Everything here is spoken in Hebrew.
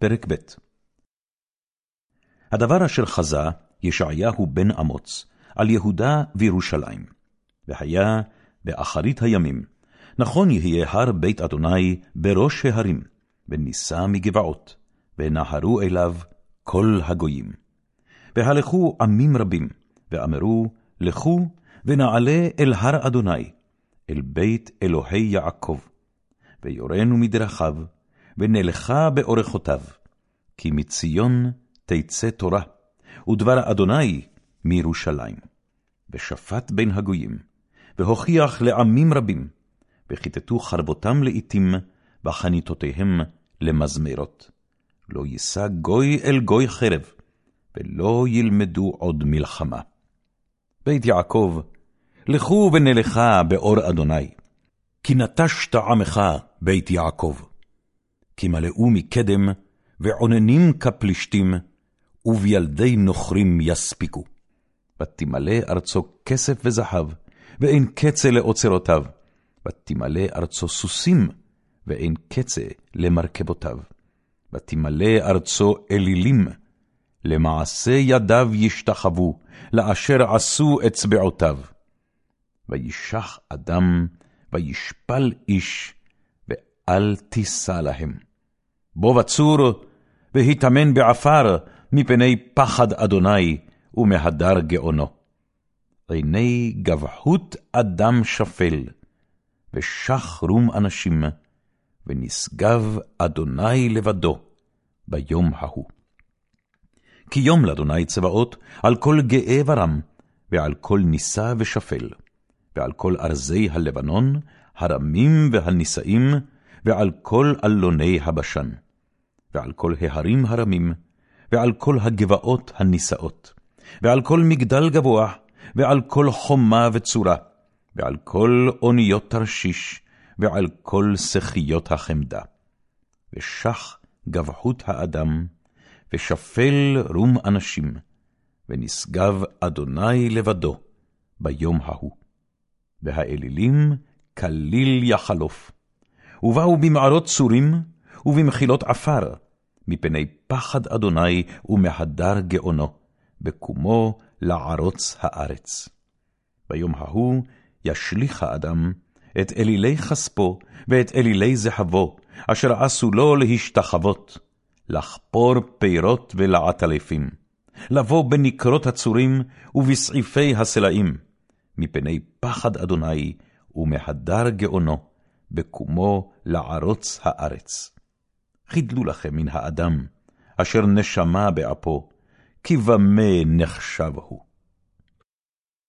פרק ב' הדבר אשר חזה ישעיהו בן אמוץ על יהודה וירושלים, והיה באחרית הימים, נכון יהיה הר בית אדוני בראש ההרים, ונישא מגבעות, ונהרו אליו כל הגויים. והלכו עמים רבים, ואמרו, לכו ונעלה אל הר אדוני, אל בית אלוהי יעקב, ויורנו מדרכיו, ונלכה באורחותיו, כי מציון תצא תורה, ודבר אדוני מירושלים. ושפט בין הגויים, והוכיח לעמים רבים, וכיתתו חרבותם לאיתים, וחניתותיהם למזמרות. לא יישא גוי אל גוי חרב, ולא ילמדו עוד מלחמה. בית יעקב, לכו ונלכה באור אדוני, כי נטשת עמך בית יעקב. כי מלאו מקדם, ועוננים כפלישתים, ובילדי נוכרים יספיקו. ותמלא ארצו כסף וזהב, ואין קצה לאוצרותיו. ותמלא ארצו סוסים, ואין קצה למרכבותיו. ותמלא ארצו אלילים, למעשה ידיו ישתחוו, לאשר עשו אצבעותיו. וישח אדם, וישפל איש, ואל תישא להם. בו בצור, והיטמן בעפר, מפני פחד אדוני, ומהדר גאונו. עיני גבהות אדם שפל, ושח רום אנשים, ונשגב אדוני לבדו ביום ההוא. כי יום לאדוני צבאות על כל גאה ורם, ועל כל נישא ושפל, ועל כל ארזי הלבנון, הרמים והנישאים, ועל כל אלוני הבשן, ועל כל ההרים הרמים, ועל כל הגבעות הנישאות, ועל כל מגדל גבוה, ועל כל חומה וצורה, ועל כל אוניות תרשיש, ועל כל שחיות החמדה. ושח גבחות האדם, ושפל רום אנשים, ונשגב אדוני לבדו ביום ההוא. והאלילים כליל יחלוף, ובאו במערות צורים, ובמחילות עפר, מפני פחד אדוני ומהדר גאונו, בקומו לערוץ הארץ. ביום ההוא ישליך האדם את אלילי כספו ואת אלילי זהבו, אשר עשו לו להשתחוות, לחפור פירות ולעטלפים, לבוא בנקרות הצורים ובסעיפי הסלעים, מפני פחד אדוני ומהדר גאונו, בקומו לערוץ הארץ. חידלו לכם מן האדם, אשר נשמה באפו, כי במה נחשב הוא.